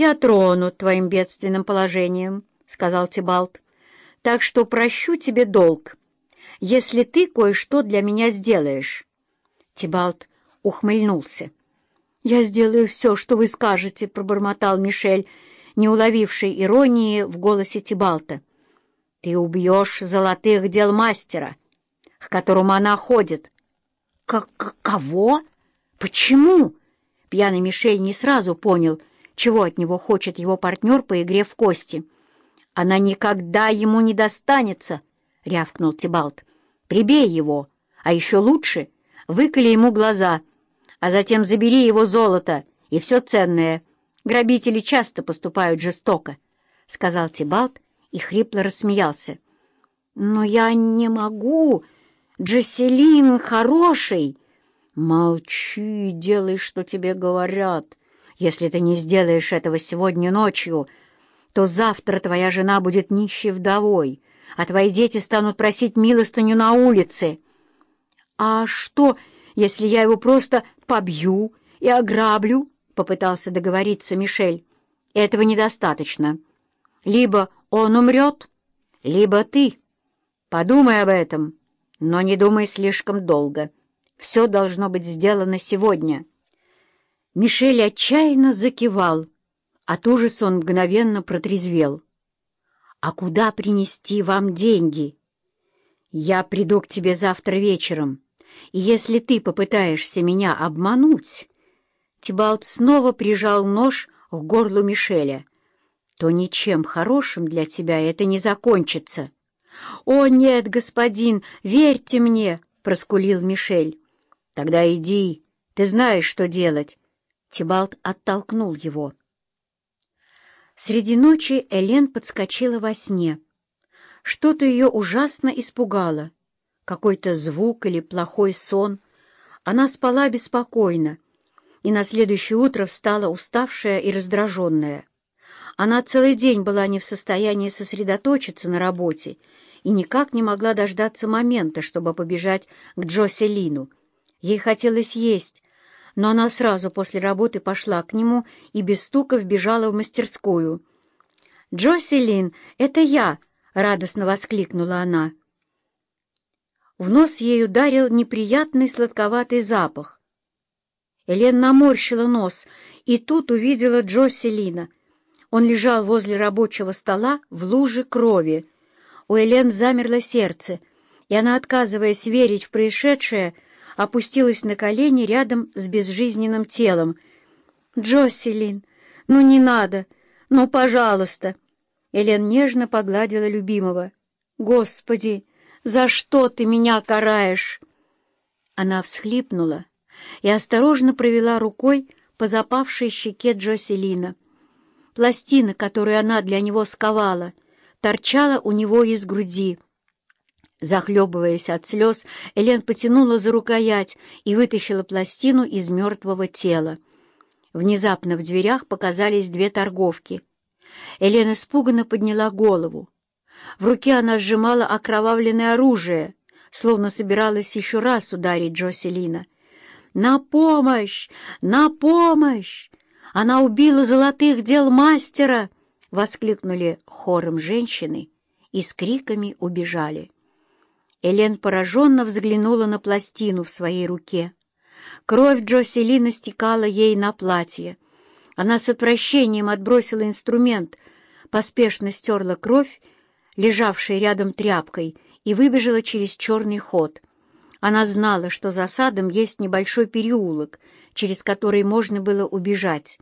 «Я тронут твоим бедственным положением», — сказал Тибалт. «Так что прощу тебе долг, если ты кое-что для меня сделаешь». Тибалт ухмыльнулся. «Я сделаю все, что вы скажете», — пробормотал Мишель, не уловивший иронии в голосе Тибалта. «Ты убьешь золотых дел мастера, к которому она ходит». «Как кого? Почему?» Пьяный Мишель не сразу понял, чего от него хочет его партнер по игре в кости. «Она никогда ему не достанется!» — рявкнул Тибалт. «Прибей его, а еще лучше выколи ему глаза, а затем забери его золото и все ценное. Грабители часто поступают жестоко», — сказал Тибалт и хрипло рассмеялся. «Но я не могу. Джесселин хороший». «Молчи и делай, что тебе говорят. Если ты не сделаешь этого сегодня ночью, то завтра твоя жена будет нищей вдовой, а твои дети станут просить милостыню на улице». «А что, если я его просто побью и ограблю?» — попытался договориться Мишель. «Этого недостаточно. Либо он умрет, либо ты. Подумай об этом, но не думай слишком долго». Все должно быть сделано сегодня. Мишель отчаянно закивал. От ужаса он мгновенно протрезвел. «А куда принести вам деньги?» «Я приду к тебе завтра вечером, и если ты попытаешься меня обмануть...» Тибалт снова прижал нож к горлу Мишеля. «То ничем хорошим для тебя это не закончится». «О, нет, господин, верьте мне!» — проскулил Мишель. «Тогда иди, ты знаешь, что делать!» Тибалт оттолкнул его. Среди ночи Элен подскочила во сне. Что-то ее ужасно испугало. Какой-то звук или плохой сон. Она спала беспокойно, и на следующее утро встала уставшая и раздраженная. Она целый день была не в состоянии сосредоточиться на работе и никак не могла дождаться момента, чтобы побежать к Джоселину — Ей хотелось есть, но она сразу после работы пошла к нему и без стука вбежала в мастерскую. «Джоселин, это я!» — радостно воскликнула она. В нос ей ударил неприятный сладковатый запах. Элен наморщила нос и тут увидела Джоселина. Он лежал возле рабочего стола в луже крови. У Элен замерло сердце, и она, отказываясь верить в происшедшее, опустилась на колени рядом с безжизненным телом. «Джоселин, ну не надо! Ну, пожалуйста!» Элен нежно погладила любимого. «Господи, за что ты меня караешь?» Она всхлипнула и осторожно провела рукой по запавшей щеке Джоселина. Пластина, которую она для него сковала, торчала у него из груди. Захлебываясь от слез, Элен потянула за рукоять и вытащила пластину из мертвого тела. Внезапно в дверях показались две торговки. Элен испуганно подняла голову. В руке она сжимала окровавленное оружие, словно собиралась еще раз ударить Джоселина. «На помощь! На помощь! Она убила золотых дел мастера!» — воскликнули хором женщины и с криками убежали. Элен пораженно взглянула на пластину в своей руке. Кровь Джоселина стекала ей на платье. Она с отвращением отбросила инструмент, поспешно стерла кровь, лежавшей рядом тряпкой, и выбежала через черный ход. Она знала, что за садом есть небольшой переулок, через который можно было убежать.